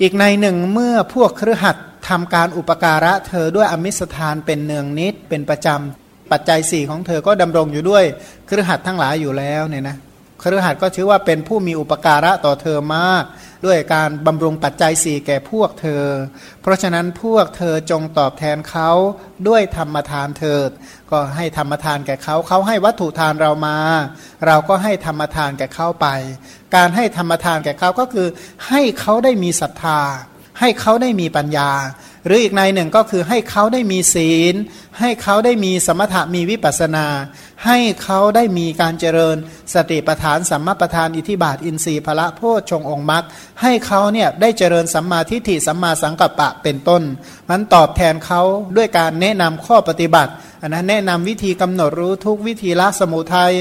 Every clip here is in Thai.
อีกในหนึ่งเมื่อพวกเครือขัดทำการอุปการะเธอด้วยอมิสทานเป็นเนืองนิดเป็นประจำปัจจัยสี่ของเธอก็ดำรงอยู่ด้วยเครือขัดทั้งหลายอยู่แล้วเนี่ยนะ ครือขัดก็ถือว่าเป็นผู้มีอุปการะต่อเธอมาก ด้วยการบำรุงปัจจัยสี่แก่พวกเธอ เพราะฉะนั้นพวกเธอจงตอบแทนเขาด้วยธรรมทานเถิด ก็ให้ธรรมทานแก่เขาเขาให้วัตถุทานเรามา เราก็ให้ธรรมทานแก่เขาไป การให้ธรรมทานแก่เขาก็คือ ให้เขาได้มีศรัทธา ให้เขาได้มีปัญญา หรืออีกในหนึ่งก็คือให้เขาได้มีศีล ให้เขาได้มีสมถะมีวิปัสนา ให้เขาได้มีการเจริญสติปทานสัมมาปทานอิทิบาทอินทรีย์พระโพชฌงองค์มรรคให้เขาเนี่ยได้เจริญสัมมาทิฏฐิสัมมาสังกัปปะเป็นต้น มันตอบแทนเขาด้วยการแนะนำข้อปฏิบัติอันนั้นแนะนำวิธีกำหนดรู้ทุกวิธีละสมุทัย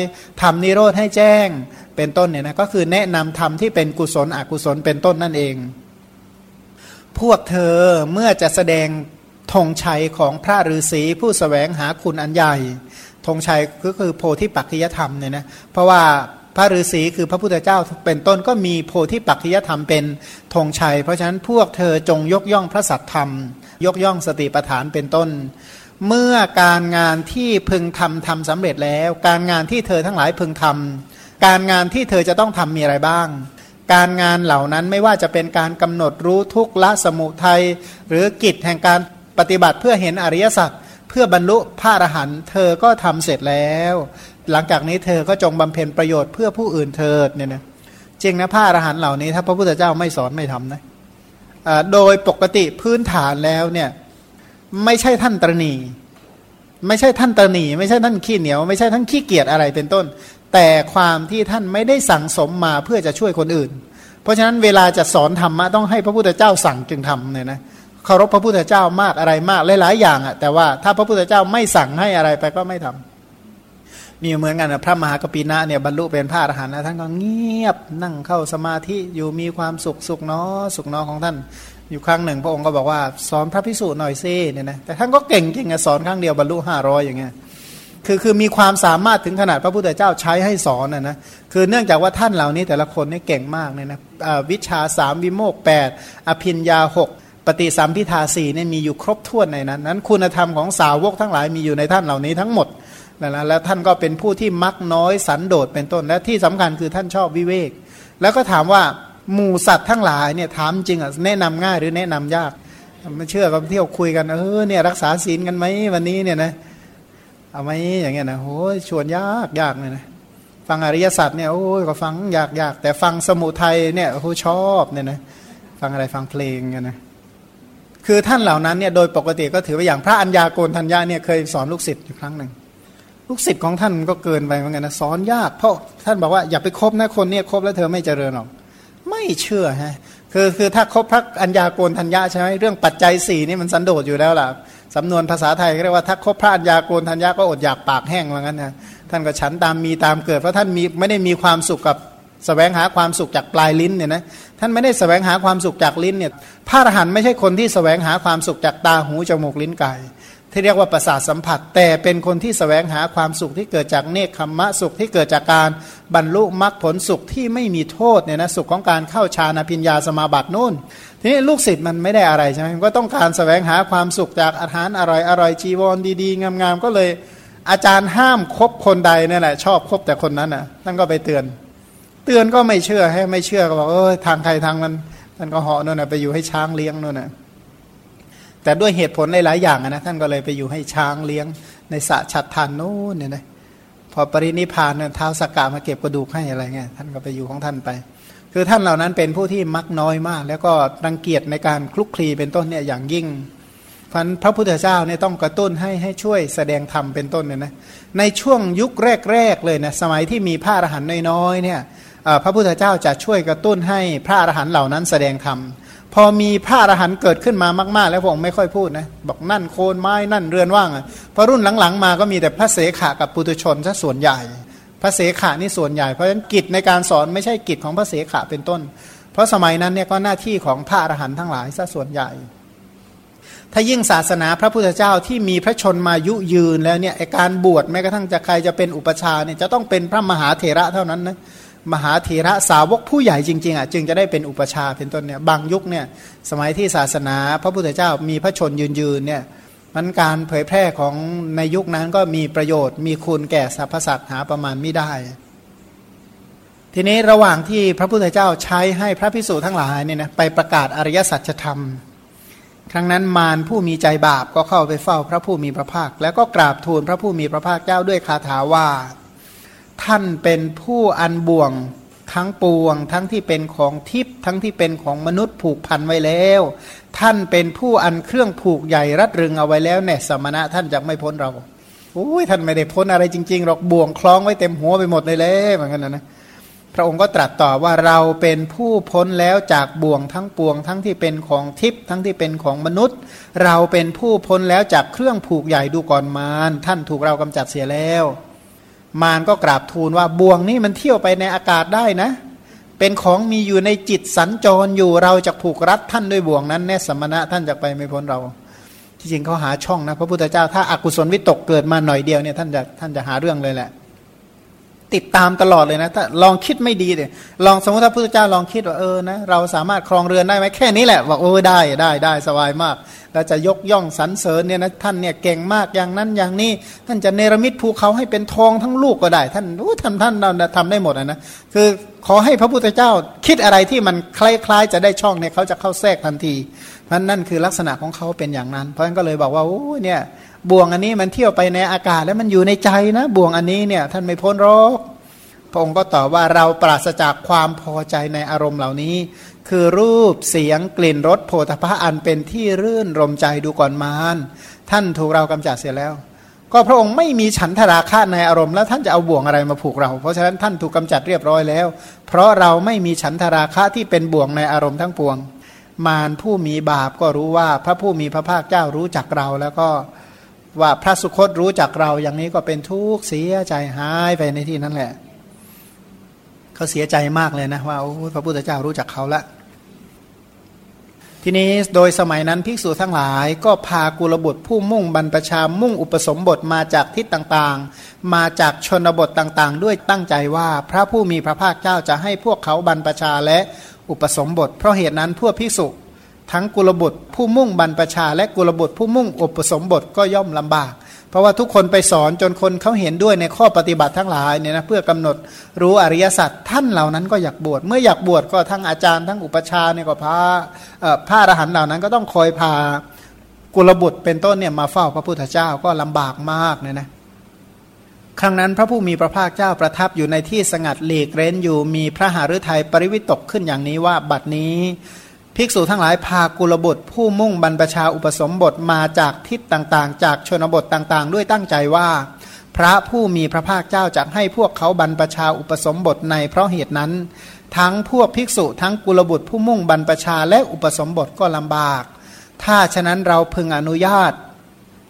ทำนิโรธให้แจ้ง เป็นต้นเนี่ยนะก็คือแนะนำธรรมที่เป็นกุศลอกุศลเป็นต้นนั่นเอง พวกเธอเมื่อจะแสดงธงชัยของพระฤาษีผู้สแสวงหาคุณอันใหญ่ ธงชัยก็คือโพธิปัจจยธรรมเนี่ยนะเพราะว่าพระฤาษีคือพระพุทธเจ้าเป็นต้นก็มีโพธิปัจจยธรรมเป็นธงชัย เพราะฉะนั้นพวกเธอจงยกย่องพระสัตธรรม ยกย่องสติปัฏฐานเป็นต้น เมื่อการงานที่พึงทำทำสำเร็จแล้ว การงานที่เธอทั้งหลายพึงทำการงานที่เธอจะต้องทำมีอะไรบ้าง การงานเหล่านั้นไม่ว่าจะเป็นการกำหนดรู้ทุกละสมุทัยหรือกิจแห่งการปฏิบัติเพื่อเห็นอริยสัจ พื่อบรรลุพระอรหันต์เธอก็ทำเสร็จแล้ว หลังจากนี้เธอก็จงบำเพ็ญประโยชน์เพื่อผู้อื่นเถิดเนี่ยนะจริงนะพระอรหันต์เหล่านี้ ถ้าพระพุทธเจ้าไม่สอนไม่ทำนะโดยปกติพื้นฐานแล้วเนี่ยไม่ใช่ท่านตรณี ไม่ใช่ท่านตรณีไม่ใช่ท่านขี้เหนียว ไม่ใช่ท่านขี้เกียจอะไรเป็นต้น แต่ความที่ท่านไม่ได้สั่งสมมาเพื่อจะช่วยคนอื่น เพราะฉะนั้นเวลาจะสอนธรรมะต้องให้พระพุทธเจ้าสั่งจึงทำเนี่ยนะเคารพพระพุทธเจ้ามากอะไรมากหลายๆอย่างอะ่ะแต่ว่าถ้าพระพุทธเจ้าไม่สั่งให้อะไรไปก็ไม่ทำมีเหมือนกันนะพระมหากปีนะเนี่ยบรรลุเป็นพระอรหันต์นะท่านก็เงียบนั่งเข้าสมาธิอยู่มีความสุขสุขเนาะสุขเนาะของท่านอยู่ครั้งหนึ่ง พระองค์ก็บอกว่าสอนพระพิสูจน์หน่อยซิเนี่ยนะแต่ท่านก็เก่งจริงอะสอนครั้งเดียวบรรลุห้าร้อยอย่างเงี้ยคือคือมีความสามารถถึงขนาดพระพุทธเจ้าใช้ให้สอนนะนะคือเนื่องจากว่าท่านเหล่านี้แต่ละคนนี่เก่งมากเนี่ยนะวิชาสามวิโมกแปดอภินยาหก ปฏิสัมพิทาสี่เนี่ยมีอยู่ครบถ้วนในนั้นนั้น คุณธรรมของสาวกทั้งหลายมีอยู่ในท่านเหล่านี้ทั้งหมดแล้วแล้วท่านก็เป็นผู้ที่มักน้อยสันโดษเป็นต้นและที่สำคัญคือท่านชอบวิเวก แล้วก็ถามว่าหมู่สัตว์ทั้งหลายเนี่ยถามจริงอะแนะนำง่ายหรือแนะนำยากไม่เชื่อก็เที่ยวคุยกันเออเนี่ยรักษาศีลกันไหมวันนี้เนี่ยนะเอาไหมอย่างเงี้ยนะโอ้ยชวนยากยากเลยนะฟังอริยสัจเนี่ยโอ้ยก็ฟังยากยากแต่ฟังสมุทัยเนี่ยโอ้ชอบเนี่ยนะฟังอะไรฟังเพลงกันนะ คือท่านเหล่านั้นเนี่ยโดยปกติก็ถือว่าอย่างพระอัญญาโกณทัญญาเนี่ยเคยสอนลูกศิษย์อยู่ครั้งหนึ่งลูกศิษย์ของท่านก็เกินไปเหมือนกันนะสอนยากเพราะท่านบอกว่าอย่าไปคบนะคนเนี่ยคบแล้วเธอไม่เจริญหรอกไม่เชื่อฮะคือคือถ้าคบพระอัญญาโกณทัญญาใช่ไหมเรื่องปัจจัยสี่นี่มันสันโดษอยู่แล้วล่ะสำนวนภาษาไทยเรียกว่าถ้าคบพระอัญญาโกณทัญญาก็อดอยากปากแห้งว่างั้นนะท่านก็ฉันตามมีตามเกิดเพราะท่านมีไม่ได้มีความสุขกับ สแสวงหาความสุขจากปลายลิ้นเนี่ยนะท่านไม่ได้สแสวงหาความสุขจากลิ้นเนี่ยพระอรหันต์ไม่ใช่คนที่สแสวงหาความสุขจากตาหูจมูกลิ้นกายที่เรียกว่าประสาทสัมผัส แต่เป็นคนที่สแสวงหาความสุขที่เกิดจากเนคขมมะสุขที่เกิดจากการบรรลุมรรคผลสุขที่ไม่มีโทษเนี่ยนะสุขของการเข้าฌานพิญญาสมาบัตินู่น ทีนี้ลูกศิษย์มันไม่ได้อะไรใช่ไหมก็ต้องการสแสวงหาความสุขจากอาหารอร่อยอร่อยจีวรดีๆ งามๆก็เลย อาจารย์ห้ามคบคนใดนี่แหละชอบคบแต่คนนั้นน่ะท่านก็ไปเตือน เตือนก็ไม่เชื่อให้ไม่เชื่อก็บอกเออทางใครทางมันท่านก็เหาะนู่นน่ะไปอยู่ให้ช้างเลี้ยงนู่นน่ะแต่ด้วยเหตุผลหลายๆอย่างนะท่านก็เลยไปอยู่ให้ช้างเลี้ยงในสะฉัดทานโน้นเนี่ยนะพอปรินิพานเนี่ยเท้าสกกามาเก็บกระดูกให้อะไรเงี้ยท่านก็ไปอยู่ของท่านไป คือท่านเหล่านั้นเป็นผู้ที่มักน้อยมาก แล้วก็รังเกียจในการคลุกคลีเป็นต้นเนี่ยอย่างยิ่งพันพระพุทธเจ้าเนี่ยต้องกระตุ้นให้ให้ช่วยแสดงธรรมเป็นต้นเนี่ยนะในช่วงยุคแรกๆเลยนะสมัยที่มีพระอรหันต์น้อยๆเนี่ย พระพุทธเจ้าจะช่วยกระตุ้นให้พระอรหันต์เหล่านั้นแสดงธรรมพอมีพระอรหันต์เกิดขึ้นมามาก ๆ แล้วพระองค์ไม่ค่อยพูดนะบอกนั่นโคนไม้นั่นเรือนว่างพอรุ่นหลัง ๆ มาก็มีแต่พระเสขะกับปุตุชนซะส่วนใหญ่ พระเสขะนี่ส่วนใหญ่เพราะฉะนั้นกิจในการสอนไม่ใช่กิจของพระเสขะเป็นต้น เพราะสมัยนั้นเนี่ยก็หน้าที่ของพระอรหันต์ทั้งหลายซะส่วนใหญ่ ถ้ายิ่งศาสนาพระพุทธเจ้าที่มีพระชนมายุยืนแล้วเนี่ยการบวชแม้กระทั่งจะใครจะเป็นอุปชาเนี่ยจะต้องเป็นพระมหาเถระเท่านั้นนะ มหาธีระสาวกผู้ใหญ่จริงๆอะจึงจะได้เป็นอุปชาเป็นต้นเนี่ยบางยุคเนี่ยสมัยที่ศาสนาพระพุทธเจ้ามีพระชนยืนยืนเนี่ยมันการเผยแพร่ของในยุคนั้นก็มีประโยชน์ มีคุณแก่สรรพสัตว์หาประมาณไม่ได้ ทีนี้ระหว่างที่พระพุทธเจ้าใช้ให้พระพิสุทั้งหลายเนี่ยนะไปประกาศอริยสัจธรรม ครั้งนั้นมารผู้มีใจบาปก็เข้าไปเฝ้าพระผู้มีพระภาค แล้วก็กราบทูลพระผู้มีพระภาคเจ้าด้วยคาถาว่า ท่านเป็นผู้อันบ่วงทั้งปวง ทั้งที่เป็นของทิพย์ทั้งที่เป็นของมนุษย์ผูกพันไว้แล้ว ท่านเป็นผู้อันเครื่องผูกใหญ่รัดรึงเอาไว้แล้วเนี่ยสมณะท่านจะไม่พ้นเราโอ้ยท่านไม่ได้พ้นอะไรจริงๆหรอกบ่วงคล้องไว้เต็มหัวไปหมดเลยเลยเหมือนกันนะนะพระองค์ก็ตรัสต่อว่าเราเป็นผู้พ้นแล้วจากบ่วงทั้งปวง ทั้งที่เป็นของทิพย์ทั้งที่เป็นของมนุษย์ เราเป็นผู้พ้นแล้วจากเครื่องผูกใหญ่ดูก่อนมารท่านถูกเรากำจัดเสียแล้ว มารก็กราบทูลว่าบ่วงนี้มันเที่ยวไปในอากาศได้นะ เป็นของมีอยู่ในจิตสัญจรอยู่เราจะผูกรัดท่านด้วยบ่วงนั้นแน่สมณะท่านจะไปไม่พ้นเรา ที่จริงเขาหาช่องนะพระพุทธเจ้าถ้าอากุศลวิตกเกิดมาหน่อยเดียวเนี่ยท่านจะท่านจะหาเรื่องเลยแหละ ติดตามตลอดเลยนะถ้าลองคิดไม่ดีเลยลองสมมติถ้าพระพุทธเจ้าลองคิดว่าเออนะเราสามารถครองเรือนได้ไหมแค่นี้แหละบอกโอ้ได้ได้ได้สบายมากเราจะยกย่องสรรเสริญเนี่ยนะท่านเนี่ยเก่งมากอย่างนั้นอย่างนี้ ท่านจะเนรมิตภูเขาให้เป็นทองทั้งลูกก็ได้ ท่านโอ้ทำท่านเราทำได้หมดนะคือขอให้พระพุทธเจ้าคิดอะไรที่มันคล้ายๆ จะได้ช่องเนี่ยเขาจะเข้าแทรกทันทีมันนั่นคือลักษณะของเขาเป็นอย่างนั้น เพราะฉะนั้นก็เลยบอกว่าโอ้เนี่ย บ่วงอันนี้มันเที่ยวไปในอากาศแล้วมันอยู่ในใจนะ บ่วงอันนี้เนี่ยท่านไม่พ้นรอกพระองค์ก็ตอบว่าเราปราศจากความพอใจในอารมณ์เหล่านี้ คือรูปเสียงกลิ่นรสโผฏฐะอันเป็นที่รื่นรมใจดูก่อนมารท่านถูกเรากำจัดเสียแล้ว ก็พระองค์ไม่มีฉันทราคะในอารมณ์แล้วท่านจะเอาบ่วงอะไรมาผูกเรา เพราะฉะนั้นท่านถูกกาจัดเรียบร้อยแล้ว เพราะเราไม่มีฉันทราคะที่เป็นบ่วงในอารมณ์ทั้งปวง มารผู้มีบาปก็รู้ว่าพระผู้มีพระภาคเจ้ารู้จักเราแล้วก็ ว่าพระสุคตรู้จักเราอย่างนี้ก็เป็นทุกข์เสียใจหายไปในที่นั้นแหละเขาเสียใจมากเลยนะว่าพระพุทธเจ้ารู้จักเขาละทีนี้โดยสมัยนั้นภิกษุทั้งหลายก็พากุลบุตรผู้มุ่งบรรพชามุ่งอุปสมบทมาจากทิศต่างๆ มาจากชนบทต่างๆ ด้วยตั้งใจว่าพระผู้มีพระภาคเจ้าจะให้พวกเขาบรรพชาและอุปสมบท เพราะเหตุนั้นพวกภิกษุ ทั้งกุลบุตรผู้มุ่งบรรพชา และกุลบุตรผู้มุ่งอุปสมบทก็ย่อมลำบาก เพราะว่าทุกคนไปสอนจนคนเขาเห็นด้วยในข้อปฏิบัติทั้งหลายเนี่ยนะเพื่อกำหนดรู้อริยสัจท่านเหล่านั้นก็อยากบวชเมื่ออยากบวชก็ทั้งอาจารย์ทั้งอุปชาเนี่ยก็พาพระอรหันต์เหล่านั้นก็ต้องคอยพากุลบุตรเป็นต้นเนี่ยมาเฝ้าพระพุทธเจ้าก็ลำบากมากเนี่ยนะครั้งนั้นพระผู้มีพระภาคเจ้าประทับอยู่ในที่สงัดหลีกเร้นอยู่มีพระหฤทัยปริวิตกขึ้นอย่างนี้ว่าบัดนี้ ภิกษุทั้งหลายพากุลบุตร ผู้มุ่งบรรพชาอุปสมบทมาจากทิศต่างๆ จากชนบทต่างๆ ด้วยตั้งใจว่า พระผู้มีพระภาคเจ้าจะให้พวกเขาบรรพชาอุปสมบทในเพราะเหตุนั้น ทั้งพวกภิกษุทั้งกุลบุตรผู้มุ่งบรรพชาและอุปสมบทก็ลำบาก ถ้าฉะนั้นเราพึงอนุญาต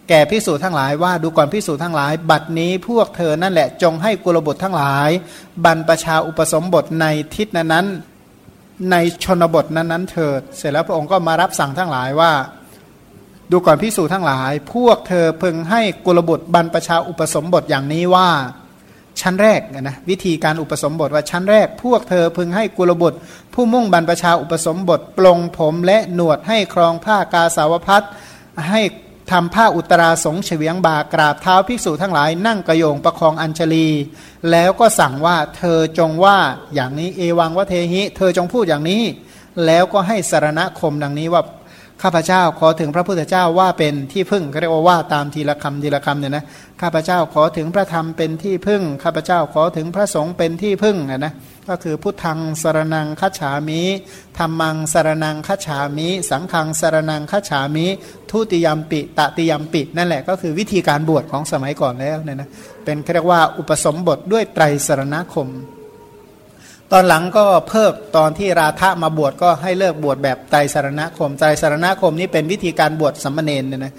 แก่พิสูจทั้งหลายว่าดูก่อนพิสูจทั้งหลาย บัดนี้พวกเธอนั่นแหละจงให้กุลบุตรทั้งหลาย บรรพชาอุปสมบทในทิศนั้น ในชนบทนั้นๆเถิด เสร็จแล้วพระองค์ก็มารับสั่งทั้งหลายว่า ดูก่อนพิสูจทั้งหลาย พวกเธอเพึงให้กุลบุตรบรรพชาอุปสมบทอย่างนี้ว่า ชั้นแรกนะวิธีการอุปสมบทว่าชั้นแรก พวกเธอพึงให้กุลบุตร ผู้มุ่งบรรพชาอุปสมบทปลงผมและหนวดให้ครองผ้ากาสาวพัดให้ ทำผ้าอุตราสงเฉียงบากราบเท้าภิกษุทั้งหลายนั่งกระโยงประคองอัญชลี แล้วก็สั่งว่าเธอจงว่าอย่างนี้เอวังวะเทหิ เธอจงพูดอย่างนี้ แล้วก็ให้สารณคมดังนี้ว่าข้าพเจ้าขอถึงพระพุทธเจ้าว่าเป็นที่พึ่งเขาเรียกว่าว่าตามทีละคำทีละคำเนี่ยนะข้าพเจ้าขอถึงพระธรรมเป็นที่พึ่งข้าพเจ้าขอถึงพระสงฆ์เป็นที่พึ่งนะ ก็คือพุทธังสารนังคัจฉามิธรรมังสารนังคัจฉามิ สังฆังสารนังคัจฉามิ ทุติยมปิตติยมปิ นั่นแหละก็คือวิธีการบวชของสมัยก่อนแล้วเนี่ยนะเป็นเรียกว่าอุปสมบทด้วยไตรสรณคม ตอนหลังก็เพิกตอนที่ราธะมาบวชก็ให้เลิกบวชแบบไตรสารณคมไตรสารณคมนี้เป็นวิธีการบวชสัมมเนนเนี่ยนะ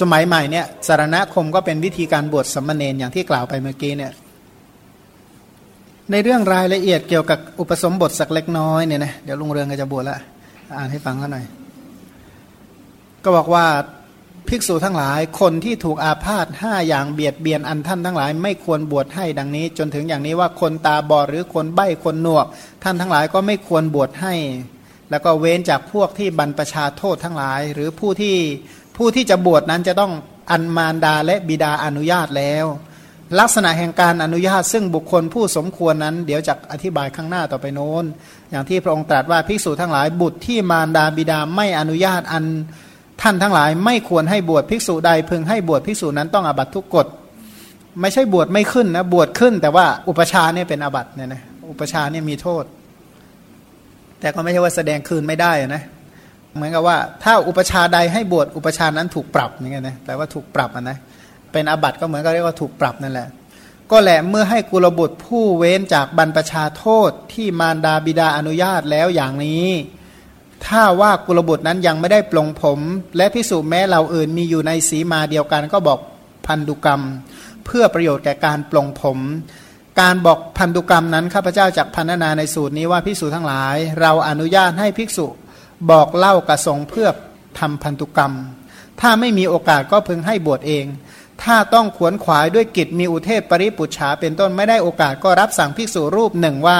สมัยใหม่เนี่ยสารณคมก็เป็นวิธีการบวชสัมมเนนอย่างที่กล่าวไปเมื่อกี้เนี่ย ในเรื่องรายละเอียดเกี่ยวกับอุปสมบทสักเล็กน้อยเนี่ยนะเดี๋ยวลุงเรืองก็จะบวชละอ่านให้ฟังเขาหน่อย ก็บอกว่าภิกษุทั้งหลายคนที่ถูกอาพาธห้าอย่างเบียดเบียนอันท่านทั้งหลาย ไม่ควรบวชให้ดังนี้ จนถึงอย่างนี้ว่าคนตาบอดหรือคนใบ้คนหนวก ท่านทั้งหลายก็ไม่ควรบวชให้ แล้วก็เว้นจากพวกที่บรรประชาโทษทั้งหลาย หรือผู้ที่ผู้ที่จะบวชนั้นจะต้องอันมารดาและบิดาอนุญาตแล้ว ลักษณะแห่งการอนุญาตซึ่งบุคคลผู้สมควรนั้น เดี๋ยวจะอธิบายข้างหน้าต่อไปโน้น อย่างที่พระองค์ตรัสว่าภิกษุทั้งหลายบุตรที่มารดาบิดาไม่อนุญาตอันท่านทั้งหลายไม่ควรให้บวชภิกษุใดพึงให้บวชภิกษุนั้นต้องอาบัตทุกกฎ ไม่ใช่บวชไม่ขึ้นนะบวชขึ้น แต่ว่าอุปชาเนี่ยเป็นอาบัตเนี่ยนะอุปชาเนี่ยมีโทษ แต่ก็ไม่ใช่ว่าแสดงคืนไม่ได้นะเหมือนกับว่า ถ้าอุปชาใดให้บวชอุปชานั้นถูกปรับอย่างเงี้ยนะแปลว่าถูกปรับนะ เป็นอาบัติก็เหมือนกับเรียกว่าถูกปรับนั่นแหละ ก็แหละเมื่อให้กุลบุตรผู้เว้นจากบรรพชาโทษที่มารดาบิดาอนุญาตแล้วอย่างนี้ ถ้าว่ากุลบุตรนั้นยังไม่ได้ปลงผม และพิสูจแม้เราอื่นมีอยู่ในสีมาเดียวกันก็บอกพันธุกรรม เพื่อประโยชน์แก่การปลงผม การบอกพันธุกรรมนั้นข้าพเจ้าจากพันนาในสูตรนี้ว่าภิกษุทั้งหลาย เราอนุญาตให้ภิกษุบอกเล่ากระสงเพื่อทำพันธุกรรม ถ้าไม่มีโอกาสก็พึงให้บวชเอง ถ้าต้องขวนขวายด้วยกิจมีอุเทศปริปุจฉาเป็นต้นไม่ได้โอกาสก็รับสั่งภิกษุรูปหนึ่งว่า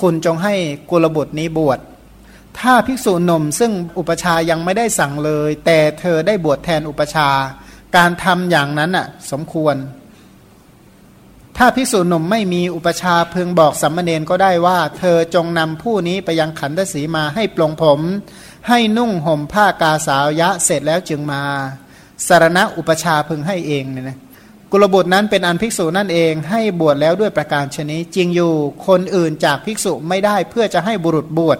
คุณจงให้กุลบุตรนี้บวช ถ้าภิกษุหนุ่มซึ่งอุปชายังไม่ได้สั่งเลย แต่เธอได้บวชแทนอุปชา การทำอย่างนั้นอะสมควร ถ้าภิกษุหนุ่มไม่มีอุปชาเพึงบอกสัมมาเนนก็ได้ว่า เธอจงนำผู้นี้ไปยังขันธสีมาให้ปลงผม ให้นุ่งห่มผ้ากาสาวยะเสร็จแล้วจึงมา สารณะอุปชาพึงให้เองเนี่ยนะกุลบุตรนั้นเป็นอันภิกษุนั่นเองให้บวชแล้วด้วยประการชนิดจริงอยู่คนอื่นจากภิกษุไม่ได้เพื่อจะให้บุรุษบวช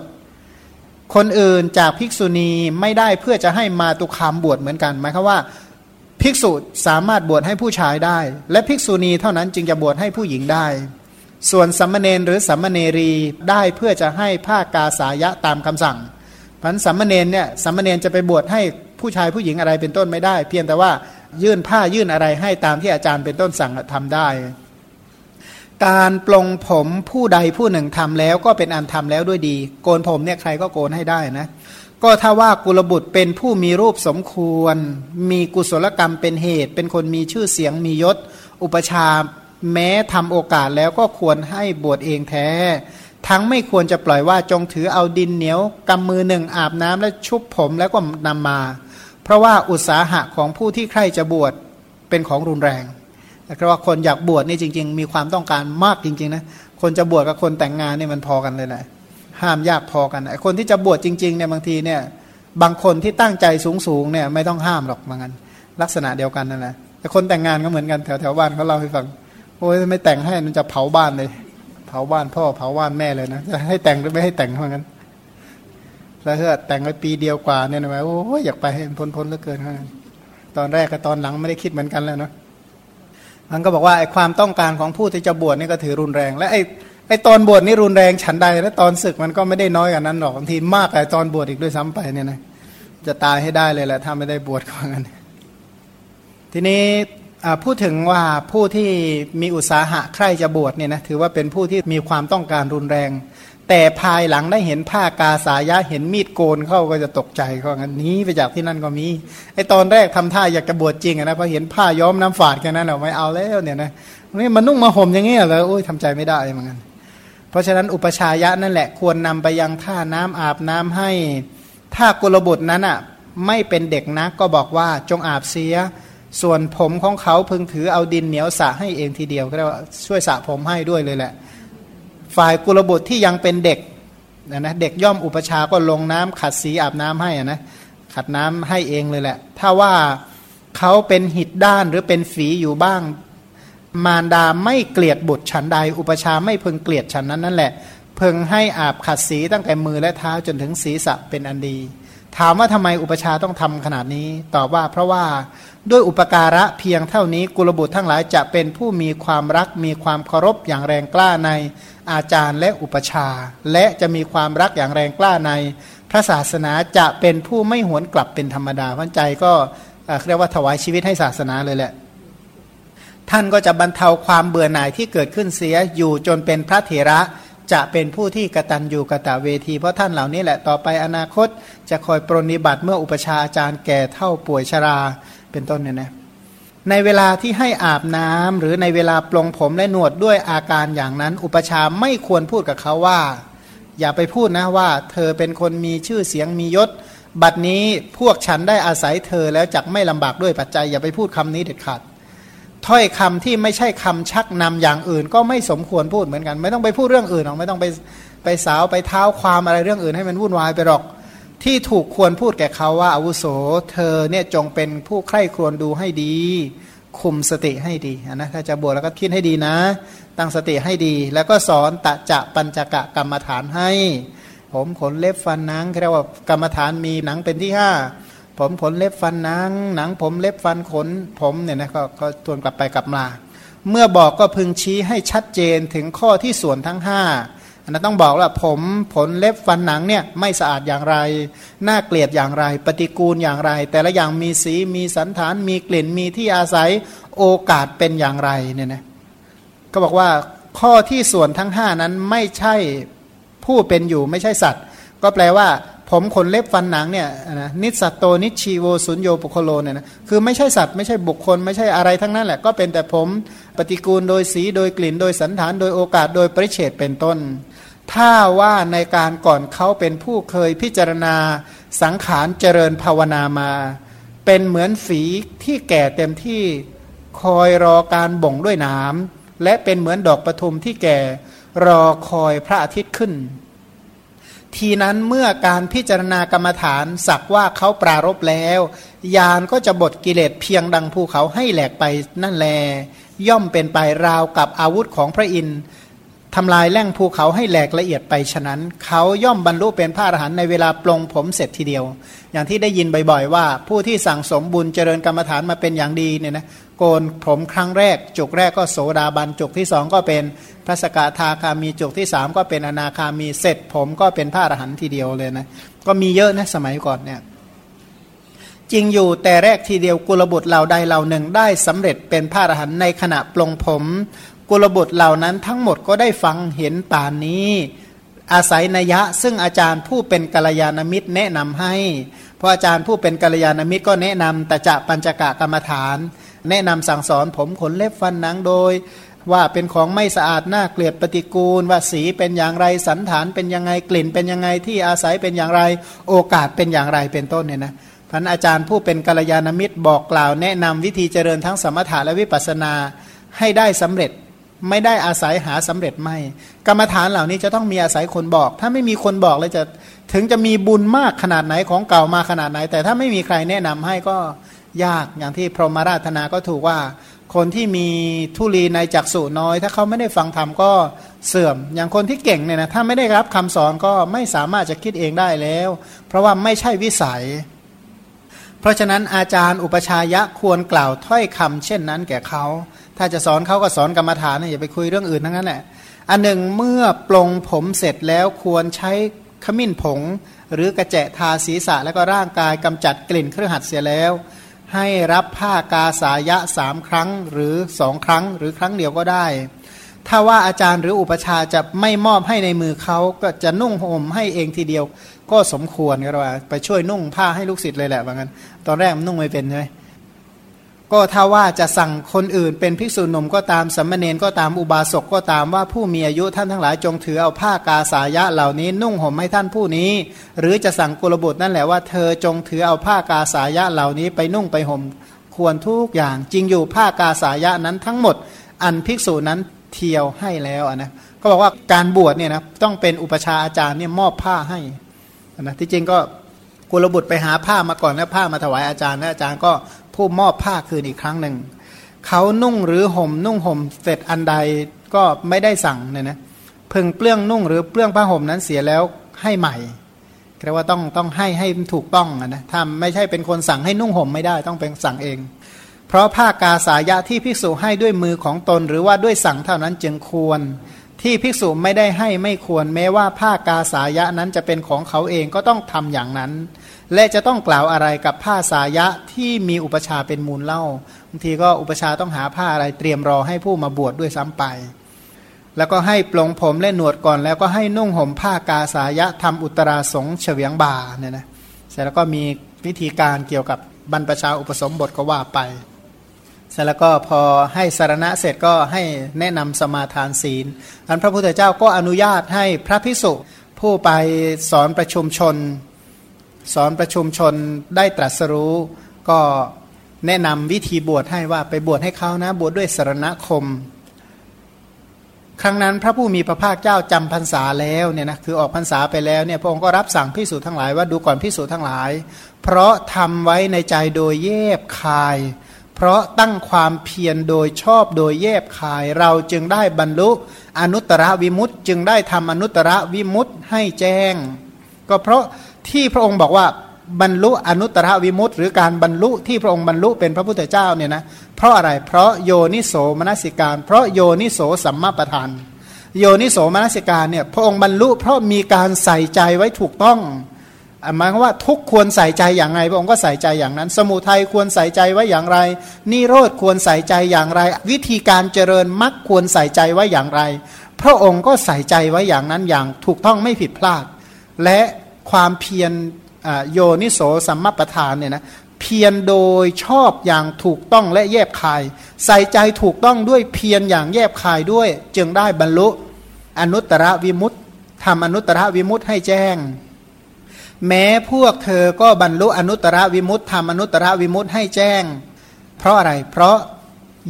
คนอื่นจากภิกษุณีไม่ได้เพื่อจะให้มาตุคามบวชเหมือนกันหมายความว่า ภิกษุสามารถบวชให้ผู้ชายได้ และภิกษุณีเท่านั้นจึงจะบวชให้ผู้หญิงได้ ส่วนสัมมเนรหรือสัมมเนรีได้เพื่อจะให้ผ้ากาสายะตามคำสั่งพันสัมมเนรเนี่ยสัมมเนรจะไปบวชให้ ผู้ชายผู้หญิงอะไรเป็นต้นไม่ได้ เพียงแต่ว่ายื่นผ้ายื่นอะไรให้ตามที่อาจารย์เป็นต้นสั่งทำได้ การปลงผมผู้ใดผู้หนึ่งทำแล้วก็เป็นอันทำแล้วด้วยดี โกนผมเนี่ยใครก็โกนให้ได้นะ ก็ถ้าว่ากุลบุตรเป็นผู้มีรูปสมควร มีกุศลกรรมเป็นเหตุ เป็นคนมีชื่อเสียงมียศ อุปชาแม้ทำโอกาสแล้วก็ควรให้บวชเองแท้ ทั้งไม่ควรจะปล่อยว่าจงถือเอาดินเหนียวกำมือหนึ่งอาบน้ำและชุบผมแล้วก็นำมา ราะว่าอุตสาหะของผู้ที่ใครจะบวชเป็นของรุนแรงเพราะว่าคนอยากบวชนี่จริง ๆ มีความต้องการมากจริงๆนะคนจะบวชกับคนแต่งงานนี่มันพอกันเลยแหละห้ามยากพอกันคนที่จะบวชจริงๆเนี่ยบางทีเนี่ยบางคนที่ตั้งใจสูงๆเนี่ยไม่ต้องห้ามหรอกบางอันลักษณะเดียวกันนั่นแหละแต่คนแต่งงานก็เหมือนกันแถวๆบ้านเขาเล่าให้ฟังโอ้ยไม่แต่งให้มันจะเผาบ้านเลย เผาบ้านพ่อเผาบ้านแม่เลยนะจะให้แต่งหรือไม่ให้แต่งเหมือนกัน แล้วถ้าแต่งไปปีเดียวกว่าเนี่ยนะโอ้ยอยากไปให้พ้นๆเหลือเกินตอนแรกกับตอนหลังไม่ได้คิดเหมือนกันแล้วเนาะมันก็บอกว่าไอ้ความต้องการของผู้ที่จะบวชนี่ก็ถือรุนแรง และไอ้ไอ้ตอนบวชนี่รุนแรงฉันใด และตอนศึกมันก็ไม่ได้น้อยกว่านั้นหรอกบางทีมากกว่าตอนบวชอีกด้วยซ้ำไปเนี่ยนะจะตายให้ได้เลยแหละถ้าไม่ได้บวชก็งั้นทีนี้พูดถึงว่าผู้ที่มีอุตสาหะใครจะบวชเนี่ยนะถือว่าเป็นผู้ที่มีความต้องการรุนแรง แต่ภายหลังได้เห็นผ้ากาสายะเห็นมีดโกนเข้าก็จะตกใจเขางั้นนี้ไปจากที่นั่นก็มีไอตอนแรกทำท่าอยากจะบวชจริงนะพอเห็นผ้าย้อมน้ำฝาดแค่นั้นเราไม่เอาแล้วเนี่ยนะนี่มันนุ่งมาห่มอย่างเงี้ยเลยโอ้ยทำใจไม่ได้เหมือนกันเพราะฉะนั้นอุปชายะนั่นแหละควรนำไปยังท่าน้ำอาบน้ำให้ ถ้ากุลบุตรนั้นอะไม่เป็นเด็กนะก็บอกว่าจงอาบเสีย ส่วนผมของเขาพึงถือเอาดินเหนียวสระให้เองทีเดียวก็เรียกว่าช่วยสระผมให้ด้วยเลยแหละ ฝ่ายกุลบุตรที่ยังเป็นเด็กนะนะเด็กย่อมอุปชาก็ลงน้ำขัดสีอาบน้ำให้นะขัดน้ำให้เองเลยแหละ ถ้าว่าเขาเป็นหิดด้านหรือเป็นฝีอยู่บ้าง มารดาไม่เกลียดบุตรฉันใด อุปชาไม่พึงเกลียดฉันนั้นนั่นแหละพึงให้อาบขัดสีตั้งแต่มือและเท้าจนถึงศีรษะเป็นอันดี ถามว่าทำไมอุปชาต้องทำขนาดนี้ ตอบว่าเพราะว่าด้วยอุปการะเพียงเท่านี้กุลบุตรทั้งหลายจะเป็นผู้มีความรักมีความเคารพอย่างแรงกล้าใน อาจารย์และอุปชา และจะมีความรักอย่างแรงกล้าในพระศาสนาจะเป็นผู้ไม่หวนกลับเป็นธรรมดาพันใจก็เรียกว่าถวายชีวิตให้ศาสนาเลยแหละ ท่านก็จะบรรเทาความเบื่อหน่ายที่เกิดขึ้นเสียอยู่จนเป็นพระเถระจะเป็นผู้ที่กระตันอยู่กระตะเวทีเพราะท่านเหล่านี้แหละต่อไปอนาคต จะคอยปรนิบัติเมื่ออุปชาอาจารย์แก่เท่าป่วยชรา เป็นต้นเนี่ยนะ ในเวลาที่ให้อาบน้ำหรือในเวลาปลงผมและหนวดด้วยอาการอย่างนั้น อุปชาไม่ควรพูดกับเขาว่า อย่าไปพูดนะว่า เธอเป็นคนมีชื่อเสียงมียศ บัดนี้พวกฉันได้อาศัยเธอแล้วจักไม่ลำบากด้วยปัจจัย อย่าไปพูดคำนี้เด็ดขาดถ้อยคำที่ไม่ใช่คำชักนำอย่างอื่น ก็ไม่สมควรพูดเหมือนกัน ไม่ต้องไปพูดเรื่องอื่นหรอกไม่ต้องไปไปสาวไปเท้าความอะไรเรื่องอื่นให้มันวุ่นวายไปหรอก ที่ถูกควรพูดแก่เขาว่าอาวุโส เธอเนี่ยจงเป็นผู้ใคร่ครวญดูให้ดี คุมสติให้ดีนะถ้าจะบวชแล้วก็คิดให้ดีนะ ตั้งสติให้ดี แล้วก็สอนตะจะปัญจกะกรรมฐานให้ ผมขนเล็บฟันนังเรียกว่ากรรมฐานมีหนังเป็นที่ห้าผมขนเล็บฟันหนัง หนังผมเล็บฟันขนผมเนี่ยนะก็ก็ทวนกลับไปกลับมา เมื่อบอกก็พึงชี้ให้ชัดเจนถึงข้อที่ส่วนทั้งห้า นนั้นต้องบอกว่าผมผลเล็บฟันหนังเนี่ยไม่สะอาดอย่างไร น่าเกลียดอย่างไร ปฏิกูลอย่างไร แต่ละอย่างมีสีมีสันฐานมีกลิ่นมีที่อาศัยโอกาสเป็นอย่างไรเนี่ยนะก็บอกว่าข้อที่ส่วนทั้งห้านั้นไม่ใช่ผู้เป็นอยู่ไม่ใช่สัตว์ ก็แปลว่า ผมขนเล็บฟันหนังเนี่ยนะนิสัตโตนิชีโวสุญโยปุโคโลเนี่ยนะคือไม่ใช่สัตว์ไม่ใช่บุคคล ไม่ใช่อะไรทั้งนั้นแหละก็เป็นแต่ผมปฏิกูลโดยสีโดยกลิ่น โดยสันฐานโดยโอกาสโดยปริเฉดเป็นต้น ถ้าว่าในการก่อนเขาเป็นผู้เคยพิจารณาสังขารเจริญภาวนามา เป็นเหมือนฝีที่แก่เต็มที่คอยรอการบ่งด้วยน้ำและเป็นเหมือนดอกประทุมที่แก่รอคอยพระอาทิตย์ขึ้น ทีนั้นเมื่อการพิจารณากรรมฐานสักว่าเขาปรารบแล้ว ยานก็จะบดกิเลสเพียงดังภูเขาให้แหลกไปนั่นแล ย่อมเป็นไปราวกับอาวุธของพระอินทร์ ทำลายแล่งภูเขาให้แหลกละเอียดไปฉะนั้น เขาย่อมบรรลุเป็นพระอรหันต์ในเวลาปลงผมเสร็จทีเดียว อย่างที่ได้ยินบ่อยๆ ว่า ผู้ที่สั่งสมบุญเจริญกรรมฐานมาเป็นอย่างดีเนี่ยนะโกนผมครั้งแรก จุกแรกก็โสดาบันจุกที่สองก็เป็นพระสกทาคามีจุกที่สามก็เป็นอนาคามีเสร็จผมก็เป็นพระอรหันต์ทีเดียวเลยนะก็มีเยอะนะสมัยก่อนเนี่ยจริงอยู่แต่แรกทีเดียวกุลบุตรเหล่าใดเหล่าหนึ่งได้สำเร็จเป็นพระอรหันต์ในขณะปลงผม กุลบุตรเหล่านั้นทั้งหมดก็ได้ฟังเห็นป่านนี้ อาศัยนยะ ซึ่งอาจารย์ผู้เป็นกัลยาณมิตรแนะนำให้เพราะอาจารย์ผู้เป็นกัลยาณมิตรก็แนะนำแต่จะปัญจกะกรรมฐาน แนะนำสั่งสอนผมขนเล็บฟันหนังโดย ว่าเป็นของไม่สะอาดน่าเกลียดปฏิกูล ว่าสีเป็นอย่างไรสันฐานเป็นยังไงกลิ่น เป็นยังไงที่อาศัยเป็นอย่างไรโอกาสเป็นอย่างไรเป็นต้นเนี่ยนะพันอาจารย์ผู้เป็นกัลยาณมิตรบอกกล่าวแนะนำวิธีเจริญทั้งสมถะและวิปัสสนาให้ได้สำเร็จ ไม่ได้อาศัยหาสำเร็จไม่ กรรมฐานเหล่านี้จะต้องมีอาศัยคนบอก ถ้าไม่มีคนบอกเลยจะถึงจะมีบุญมากขนาดไหนของเก่ามาขนาดไหน แต่ถ้าไม่มีใครแนะนำให้ก็ยากอย่างที่พรหมราธนาก็ถูกว่า คนที่มีทุลีในจักษุน้อย ถ้าเขาไม่ได้ฟังธรรมก็เสื่อม อย่างคนที่เก่งเนี่ยนะถ้าไม่ได้รับคำสอนก็ไม่สามารถจะคิดเองได้แล้ว เพราะว่าไม่ใช่วิสัย เพราะฉะนั้นอาจารย์อุปชายะควรกล่าวถ้อยคำเช่นนั้นแก่เขา ถ้าจะสอนเขาก็สอนกรรมฐานอย่าไปคุยเรื่องอื่นทั้งนั้นแหละอันหนึ่งเมื่อปลงผมเสร็จแล้วควรใช้ขมิ้นผง หรือกระแจะทาศีรษะแล้วก็ร่างกายกำจัดกลิ่นเครื่องหัดเสียแล้ว ให้รับผ้ากาสายะสามครั้งหรือสองครั้งหรือครั้งเดียวก็ได้ ถ้าว่าอาจารย์หรืออุปชาจะไม่มอบให้ในมือเขาก็จะนุ่งห่มให้เองทีเดียว ก็สมควรก็ว่า ไปช่วยนุ่งผ้าให้ลูกศิษย์เลยแหละว่างั้น ตอนแรกมันนุ่งไม่เป็นใช่ไหม ก็ถ้าว่าจะสั่งคนอื่น เป็นภิกษุหนุ่มก็ตามสัมมเนนก็ตามอุบาสกก็ตามว่าผู้มีอายุท่านทั้งหลายจงถือเอาผ้ากาสายะเหล่านี้ นุ่งห่มให้ท่านผู้นี้ หรือจะสั่งกุลบุตรนั่นแหละว่าเธอจงถือเอาผ้ากาสายะเหล่านี้ไปนุ่งไปห่มควรทุกอย่างจริงอยู่ผ้ากาสายะนั้นทั้งหมด อันภิกษุนั้นเที่ยวให้แล้วนะก็บอกว่าการบวชเนี่ยนะต้องเป็นอุปชาอาจารย์เนี่ยมอบผ้าให้นะที่จริงก็กุลบุตรไปหาผ้ามาก่อนแล้วผ้ามาถวายอาจารย์แล้วอาจารย์ก็ ผู้มอบผ้าคืนอีกครั้งหนึ่ง เขานุ่งหรือห่มนุ่งห่มเสร็จอันใดก็ไม่ได้สั่งเนี่ยนะพึงเปลื้องนุ่งหรือเปลื้องผ้าห่มนั้นเสียแล้วให้ใหม่แปลว่าต้องต้องให้ให้ถูกต้องนะถ้าไม่ใช่เป็นคนสั่งให้นุ่งห่มไม่ได้ต้องเป็นสั่งเอง เพราะผ้ากาสายะที่ภิกษุให้ด้วยมือของตน หรือว่าด้วยสั่งเท่านั้นจึงควร ที่ภิกษุไม่ได้ให้ไม่ควร แม้ว่าผ้ากาสายะนั้นจะเป็นของเขาเองก็ต้องทำอย่างนั้น และจะต้องกล่าวอะไรกับผ้าสายะที่มีอุปชาเป็นมูลเล่าบางทีก็อุปชาต้องหาผ้าอะไรเตรียมรอให้ผู้มาบวชดด้วยซ้ำไป แล้วก็ให้ปลงผมและหนวดก่อน แล้วก็ให้นุ่งห่มผ้ากาสายะทำอุตราสงเฉวียงบ่าเนี่ยนะเสร็จแล้วก็มีวิธีการเกี่ยวกับบรรพชาอุปสมบทก็ว่าไปเสร็จแล้วก็พอให้สารณะเสร็จก็ให้แนะนำสมาทานศีลอันพระพุทธเจ้าก็อนุญาตให้พระพิสุผู้ไปสอนประชุมชน สอนประชุมชนได้ตรัสรู้ก็แนะนำวิธีบวชให้ว่าไปบวชให้เขานะ บวชดด้วยสรณคม ครั้งนั้นพระผู้มีพระภาคเจ้าจำพรรษาแล้วเนี่ยนะคือออกพรรษาไปแล้วเนี่ยพระองค์ก็รับสั่งพิสูจน์ทั้งหลายว่าดูก่อนพิสูจน์ทั้งหลาย เพราะทำไว้ในใจโดยเย็บคาย เพราะตั้งความเพียรโดยชอบโดยเย็บคาย เราจึงได้บรรลุอนุตตรวิมุตต์จึงได้ทำอนุตตรวิมุตต์ให้แจ้ง ก็เพราะ ที่พระองค์บอกว่าบรรลุอนุตตรวิมุตต์หรือการบรรลุที่พระองค์บรรลุเป็นพระพุทธเจ้าเนี่ยนะเพราะอะไรเพราะโยนิโสมนสิการ เพราะโยนิโสสัมมาประธาน โยนิโสมนสิการเนี่ยพระองค์บรรลุเพราะมีการใส่ใจไว้ถูกต้องหมายความว่าทุกควรใส่ใจอย่างไรพระองค์ก็ใส่ใจอย่างนั้น สมุทัยควรใส่ใจไว้อย่างไร นิโรธควรใส่ใจอย่างไร วิธีการเจริญมรรคควรใส่ใจไว้อย่างไร พระองค์ก็ใส่ใจไว้อย่างนั้นอย่างถูกต้องไม่ผิดพลาด และ ความเพียรโยนิโสสัมมาประธานเนี่ยนะเพียรโดยชอบอย่างถูกต้องและแยบคาย ใส่ใจถูกต้องด้วยเพียรอย่างแยบคายด้วย จึงได้บรรลุอนุตตรวิมุตติทำอนุตตรวิมุตติให้แจ้ง แม้พวกเธอก็บรรลุอนุตตรวิมุตติทำอนุตตรวิมุตติให้แจ้ง เพราะอะไรเพราะ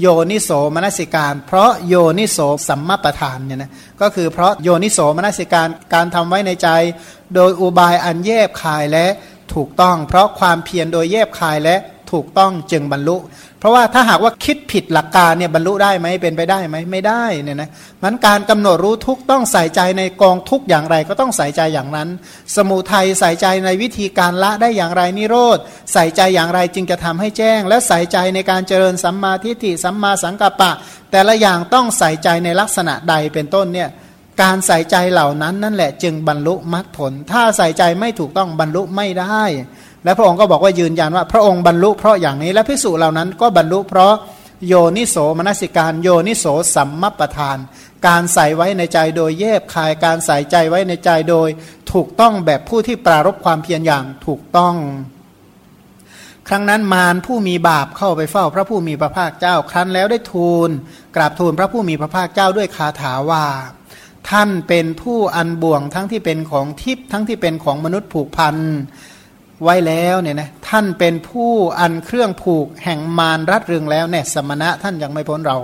โยนิโสมนสิการ เพราะโยนิโสสัมมาประธานเนี่ยนะก็คือเพราะโยนิโสมนสิการการทำไว้ในใจ โดยอุบายอันแยบคายและถูกต้อง เพราะความเพียรโดยแยบคายและถูกต้องจึงบรรลุ เพราะว่าถ้าหากว่าคิดผิดหลักการเนี่ยบรรลุได้ไหมเป็นไปได้ไหมไม่ได้เนี่ยนะมันการกำหนดรู้ทุกต้องใส่ใจในกองทุกอย่างไรก็ต้องใส่ใจอย่างนั้น สมุทัยใส่ใจในวิธีการละได้อย่างไรนิโรธใส่ใจอย่างไรจึงจะทำให้แจ้ง และใส่ใจในการเจริญสัมมาทิฏฐิสัมมาสังกัปปะ แต่ละอย่างต้องใส่ใจในลักษณะใดเป็นต้นเนี่ยการใส่ใจเหล่านั้นนั่นแหละจึงบรรลุมรรคผล ถ้าใส่ใจไม่ถูกต้องบรรลุไม่ได้ และพระองค์ก็บอกว่ายืนยันว่าพระองค์บรรลุเพราะอย่างนี้และพิสูจเหล่านั้นก็บรรลุเพราะโยนิโสมนสิการโยนิโสสัมมปทาน การใส่ไว้ในใจโดยเย็บคายการใส่ใจไว้ในใจโดย ถูกต้องแบบผู้ที่ปรารบความเพียรอย่างถูกต้อง ครั้งนั้นมารผู้มีบาปเข้าไปเฝ้าพระผู้มีพระภาคเจ้า ครั้นแล้วได้ทูล กราบทูลพระผู้มีพระภาคเจ้าด้วยคาถาว่า ท่านเป็นผู้อันบ่วงทั้งที่เป็นของทิพย์ทั้งที่เป็นของมนุษย์ผูกพัน ไว้แล้วเนี่ยนะท่านเป็นผู้อันเครื่องผูกแห่งมารรัดเรืองแล้วเนี่ยสมณะท่านยังไม่พ้นเรา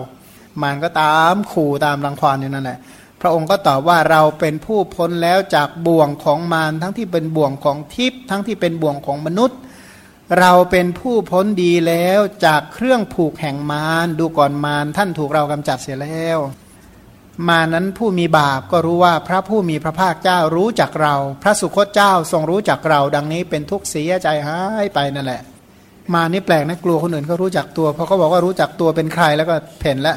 มารก็ตามขู่ตามรังควานอยู่นั่นแหละพระองค์ก็ตอบว่าเราเป็นผู้พ้นแล้วจากบ่วงของมารทั้งที่เป็นบ่วงของทิพย์ทั้งที่เป็นบ่วงของมนุษย์ เราเป็นผู้พ้นดีแล้วจากเครื่องผูกแห่งมารดูก่อนมารท่านถูกเรากำจัดเสียแล้ว มานั้นผู้มีบาปก็รู้ว่าพระผู้มีพระภาคเจ้ารู้จักเรา พระสุคตเจ้าทรงรู้จักเรา ดังนี้เป็นทุกข์เสียใจหายไปนั่นแหละ มานี่แปลกนะกลัวคนอื่นเขารู้จักตัวเพราะเขาบอกว่ารู้จักตัวเป็นใครแล้วก็เพ่นละ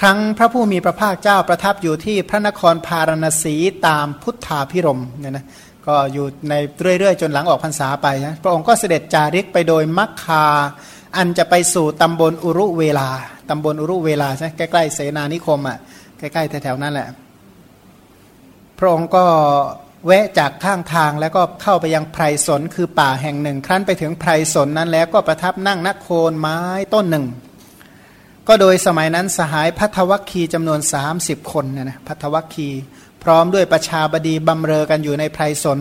ครั้งพระผู้มีพระภาคเจ้าประทับอยู่ที่พระนครพาราณสีตามพุทธาพิรมเนี่ยนะก็อยู่ในเรื่อยๆ จนหลังออกพรรษาไปนะพระองค์ก็เสด็จจาริกไปโดยมักคา อันจะไปสู่ตำบลอุรุเวลา ตำบลอุรุเวลาใช่ใกล้ๆเสนานิคมอะใกล้ๆแถวๆนั้นแหละพระองค์ก็แวะจากข้างทางแล้วก็เข้าไปยังไพรสนคือป่าแห่งหนึ่ง ครั้นไปถึงไพรสนนั้นแล้วก็ประทับนั่งนักโคนไม้ต้นหนึ่ง ก็โดยสมัยนั้นสหายพัทวัคคีจำนวน 30 คนเนี่ยนะพัทวัคคี พร้อมด้วยประชาบดีบำเรอกันอยู่ในไพรสน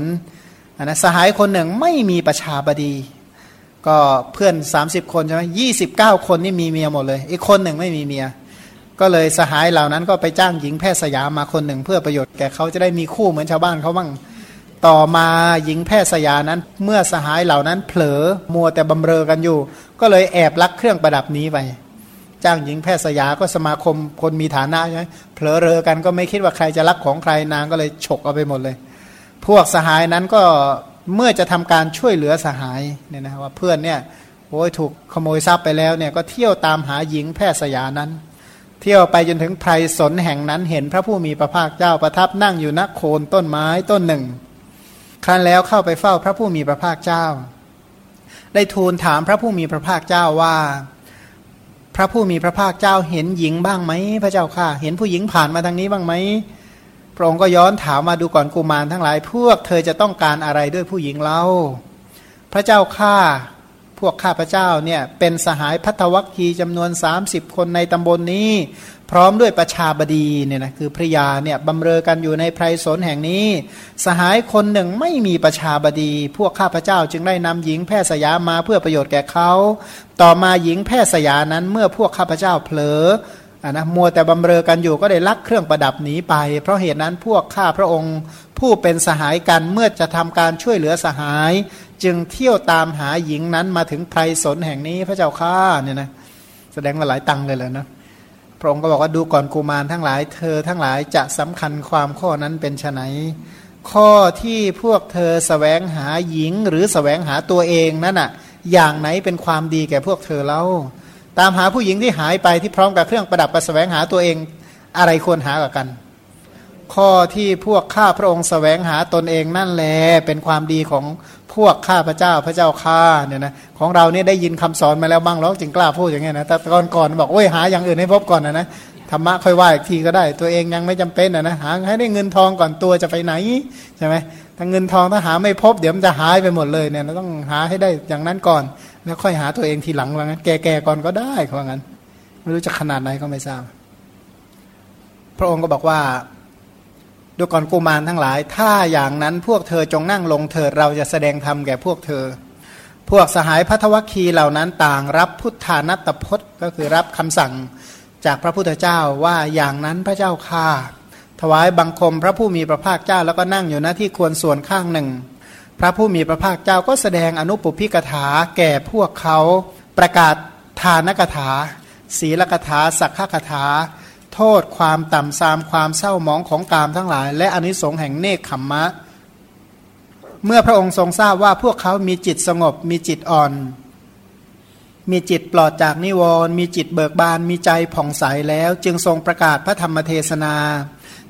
นะสหายคนหนึ่งไม่มีประชาบดี ก็เพื่อน 30 คนใช่ไหมยี่สิบเก้าคนนี่มีเมียหมดเลย อีกคนหนึ่งไม่มีเมีย ก็เลยสหายเหล่านั้นก็ไปจ้างหญิงแพทย์สยามมาคนหนึ่ง เพื่อประโยชน์แก่เขาจะได้มีคู่เหมือนชาวบ้านเขาบ้างต่อมาหญิงแพทย์สยานั้น เมื่อสหายเหล่านั้นเผลอมัวแต่บำเรอกันอยู่ ก็เลยแอบลักเครื่องประดับนี้ไปจ้างหญิงแพทย์สยาก็สมาคมคนมีฐานะใช่ไหมเผลอเรอกันก็ไม่คิดว่าใครจะรักของใครนางก็เลยฉกเอาไปหมดเลย พวกสหายนั้นก็ เมื่อจะทำการช่วยเหลือสหายเนี่ยนะว่าเพื่อนเนี่ยโอ้ยถูกขโมยทรัพย์ไปแล้วเนี่ยก็เที่ยวตามหาหญิงแพทย์สยานั้น เที่ยวไปจนถึงไพรสนแห่งนั้นเห็นพระผู้มีพระภาคเจ้าประทับนั่งอยู่ณโคนต้นไม้ต้นหนึ่ง ครั้นแล้วเข้าไปเฝ้าพระผู้มีพระภาคเจ้า ได้ทูลถามพระผู้มีพระภาคเจ้าว่า พระผู้มีพระภาคเจ้าเห็นหญิงบ้างไหมพระเจ้าค่ะ เห็นผู้หญิงผ่านมาทางนี้บ้างไหม พระองค์ก็ย้อนถามมาดูก่อนกุมารทั้งหลาย พวกเธอจะต้องการอะไรด้วยผู้หญิงเล่า พระเจ้าข้าพวกข้าพระเจ้าเนี่ยเป็นสหายพัทวัคคีจำนวน 30 คนในตำบลนนี้ พร้อมด้วยประชาบดีเนี่ยนะคือพระยาเนี่ยบำเรอกันอยู่ในไพรสนแห่งนี้ สหายคนหนึ่งไม่มีประชาบดี พวกข้าพระเจ้าจึงได้นำหญิงแพทย์สยามาเพื่อประโยชน์แก่เขา ต่อมาหญิงแพทย์สยานั้นเมื่อพวกข้าพระเจ้าเผลอ อะนะมัวแต่บำเรอกันอยู่ก็ได้ลักเครื่องประดับหนีไป เพราะเหตุนั้นพวกข้าพระองค์ผู้เป็นสหายกันเมื่อจะทำการช่วยเหลือสหาย จึงเที่ยวตามหาหญิงนั้นมาถึงไพรสนแห่งนี้พระเจ้าข้าเนี่ยนะแสดงมาหลายตังเลยเลยนะพระองค์ก็บอกว่าดูก่อนกุมารทั้งหลาย เธอทั้งหลายจะสำคัญความข้อนั้นเป็นไนข้อที่พวกเธอสแสวงหาหญิงหรือสแสวงหาตัวเองนั่นอะอย่างไหนเป็นความดีแก่พวกเธอเล่า ตามหาผู้หญิงที่หายไปที่พร้อมกับเครื่องประดับประแสวงหาตัวเองอะไรควรหากับกัน ข้อที่พวกข้าพระองค์สแสวงหาตนเองนั่นแหละเป็นความดีของพวกข้าพระเจ้าพระเจ้าข้าเนี่ยนะของเราเนี่ยได้ยินคำสอนมาแล้วบ้างหรอกจึงกล้าพูดอย่างเงี้ยนะแต่ก่อนก่อนบอกโอ้ยหาอย่างอื่นให้พบก่อนนะนะธรรมะค่อยว่าอีกทีก็ได้ ตัวเองยังไม่จำเป็นนะนะหาให้ได้เงินทองก่อนตัวจะไปไหนใช่ไหมถ้าเงินทองถ้าหาไม่พบเดี๋ยวมันจะหายไปหมดเลยเนี่ยเราต้องหาให้ได้อย่างนั้นก่อน แล้วค่อยหาตัวเองทีหลังว่างั้น แก่ๆก่อนก็ได้เขาว่างั้น ไม่รู้จะขนาดไหนก็ไม่ทราบ พระองค์ก็บอกว่าดูก่อนกุมารทั้งหลาย ถ้าอย่างนั้นพวกเธอจงนั่งลงเถิดเราจะแสดงธรรมแก่พวกเธอ พวกสหายพัทวคีเหล่านั้นต่างรับพุทธานัตพจน์ก็คือรับคำสั่งจากพระพุทธเจ้าว่าอย่างนั้นพระเจ้าค่าถวายบังคมพระผู้มีพระภาคเจ้าแล้วก็นั่งอยู่หน้าที่ควรส่วนข้างหนึ่ง พระผู้มีพระภาคเจ้าก็แสดงอนุปพิกถาแก่พวกเขาประกาศทานกถา ศีลกถา สักขกถา โทษความต่ำซามความเศร้าหมองของกามทั้งหลาย และอนิสงส์แห่งเนคขมมะ เมื่อพระองค์ทรงทราบว่าพวกเขามีจิตสงบมีจิตอ่อน มีจิตปลอดจากนิวรณ์มีจิตเบิกบานมีใจผ่องใสแล้ว จึงทรงประกาศพระธรรมเทศนา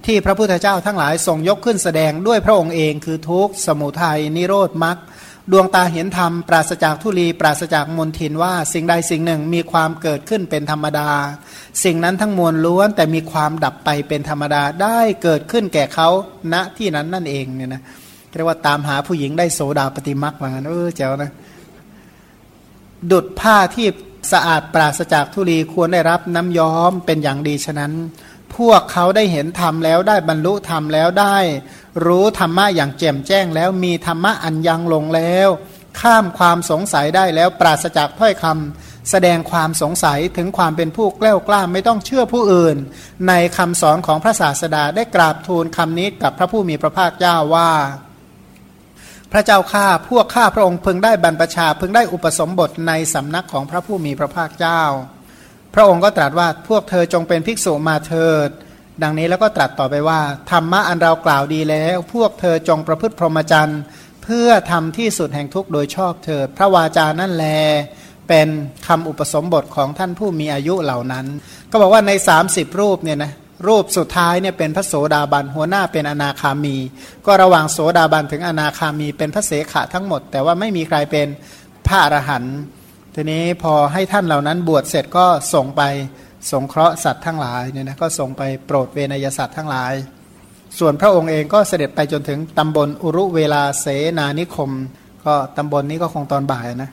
ที่พระพุทธเจ้าทั้งหลายทรงยกขึ้นแสดงด้วยพระองค์เองคือทุกสมุทัยนิโรธมรรคดวงตาเห็นธรรม ปราศจากทุลี ปราศจากมนทินว่า สิ่งใดสิ่งหนึ่งมีความเกิดขึ้นเป็นธรรมดา สิ่งนั้นทั้งมวลล้วน แต่มีความดับไปเป็นธรรมดาได้เกิดขึ้นแก่เขาณที่นั้นนั่นเองเนี่ยนะเรียกว่าตามหาผู้หญิงได้โสดาปฏิมักว่างั้นเออเจ้านะ ดุดผ้าที่สะอาดปราศจากทุลีควรได้รับน้ำย้อมเป็นอย่างดีฉะนั้น พวกเขาได้เห็นธรรมแล้วได้บรรลุธรรมแล้วได้ รู้ธรรมะอย่างแจ่มแจ้งแล้วมีธรรมะอันยังลงแล้ว ข้ามความสงสัยได้แล้วปราศจากถ้อยคำแสดงความสงสัยถึงความเป็นผู้แกล้วกล้าไม่ต้องเชื่อผู้อื่น ในคำสอนของพระศาสดาได้กราบทูลคำนี้กับพระผู้มีพระภาคเจ้าว่า พระเจ้าข้าพวกข้าพระองค์พึงได้บรรพชาพึงได้อุปสมบทในสำนักของพระผู้มีพระภาคเจ้า พระองค์ก็ตรัสว่าพวกเธอจงเป็นภิกษุมาเถิด ดังนี้แล้วก็ตรัสต่อไปว่า ธรรมะอันเรากล่าวดีแล้ว พวกเธอจงประพฤติพรหมจรรย์ เพื่อทำที่สุดแห่งทุกข์โดยชอบเถิด พระวาจานั่นแล เป็นคำอุปสมบทของท่านผู้มีอายุเหล่านั้น ก็บอกว่าใน 30 รูปเนี่ยนะรูปสุดท้ายเนี่ยเป็นพระโสดาบัน หัวหน้าเป็นอนาคามี ก็ระหว่างโสดาบันถึงอนาคามีเป็นพระเสขะทั้งหมด แต่ว่าไม่มีใครเป็นพระอรหันต์ ทีนี้พอให้ท่านเหล่านั้นบวชเสร็จก็ส่งไปสงเคราะห์สัตว์ทั้งหลายเนี่ยนะก็ส่งไปโปรดเวนยสัตว์ทั้งหลาย ส่วนพระองค์เองก็เสด็จไปจนถึงตำบลอุรุเวลาเสนานิคม ก็ตำบลนนี้ก็คงตอนบ่ายนะ